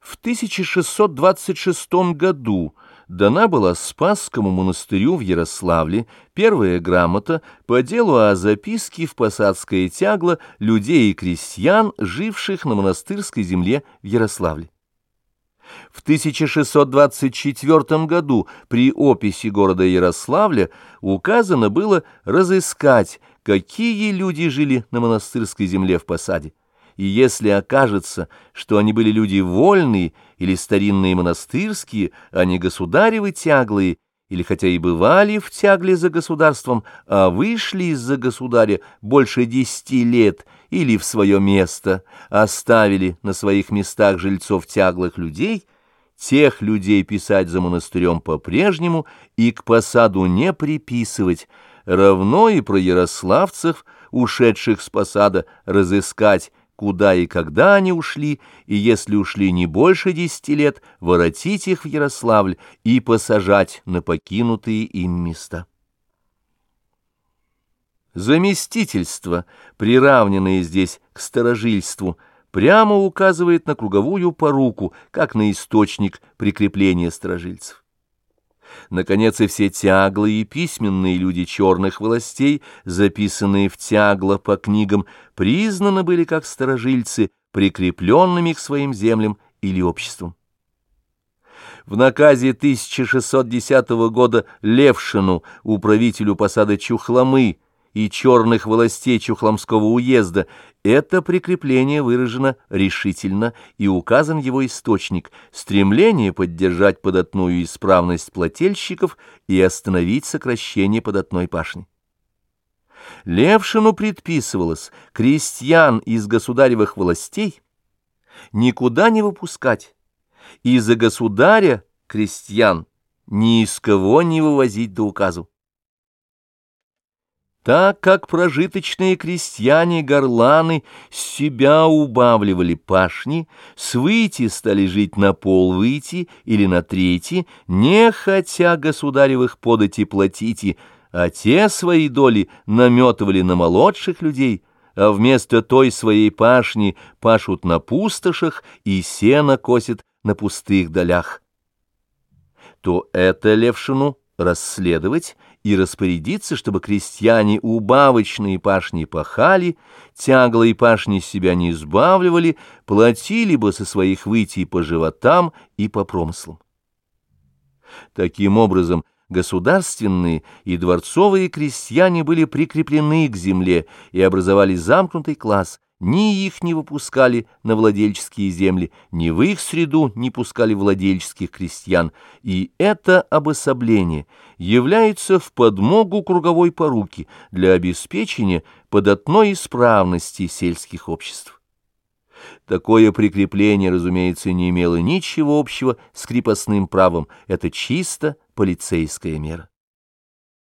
В 1626 году дана была Спасскому монастырю в Ярославле первая грамота по делу о записке в посадское тягло людей и крестьян, живших на монастырской земле в Ярославле. В 1624 году при описи города Ярославля указано было разыскать, какие люди жили на монастырской земле в посаде и если окажется, что они были люди вольные или старинные монастырские, а не государевы тяглые, или хотя и бывали в тягле за государством, а вышли из-за государя больше десяти лет или в свое место оставили на своих местах жильцов тяглых людей, тех людей писать за монастырем по-прежнему и к посаду не приписывать, равно и про ярославцев, ушедших с посада, разыскать, куда и когда они ушли, и если ушли не больше десяти лет, воротить их в Ярославль и посажать на покинутые им места. Заместительство, приравненное здесь к старожильству, прямо указывает на круговую поруку, как на источник прикрепления старожильцев. Наконец, и все тяглые и письменные люди черных властей, записанные в тягло по книгам, признаны были как старожильцы, прикрепленными к своим землям или обществам. В наказе 1610 года Левшину, управителю посада Чухломы, и черных властей Чухломского уезда, это прикрепление выражено решительно и указан его источник – стремление поддержать податную исправность плательщиков и остановить сокращение податной пашни. Левшину предписывалось крестьян из государевых властей никуда не выпускать, и за государя крестьян ни из кого не вывозить до указу. Так как прожиточные крестьяне-горланы себя убавливали пашни, с выйти стали жить на пол выйти или на трети, не хотя государевых подати платите, а те свои доли наметывали на молодших людей, а вместо той своей пашни пашут на пустошах и сено косят на пустых долях. То это Левшину расследовать и распорядиться, чтобы крестьяне убавочные пашни пахали, тяглые пашни себя не избавливали, платили бы со своих вытий по животам и по промыслам. Таким образом, государственные и дворцовые крестьяне были прикреплены к земле и образовали замкнутый класс – ни их не выпускали на владельческие земли, ни в их среду не пускали владельческих крестьян, и это обособление является в подмогу круговой поруки для обеспечения податной исправности сельских обществ. Такое прикрепление, разумеется, не имело ничего общего с крепостным правом, это чисто полицейская мера.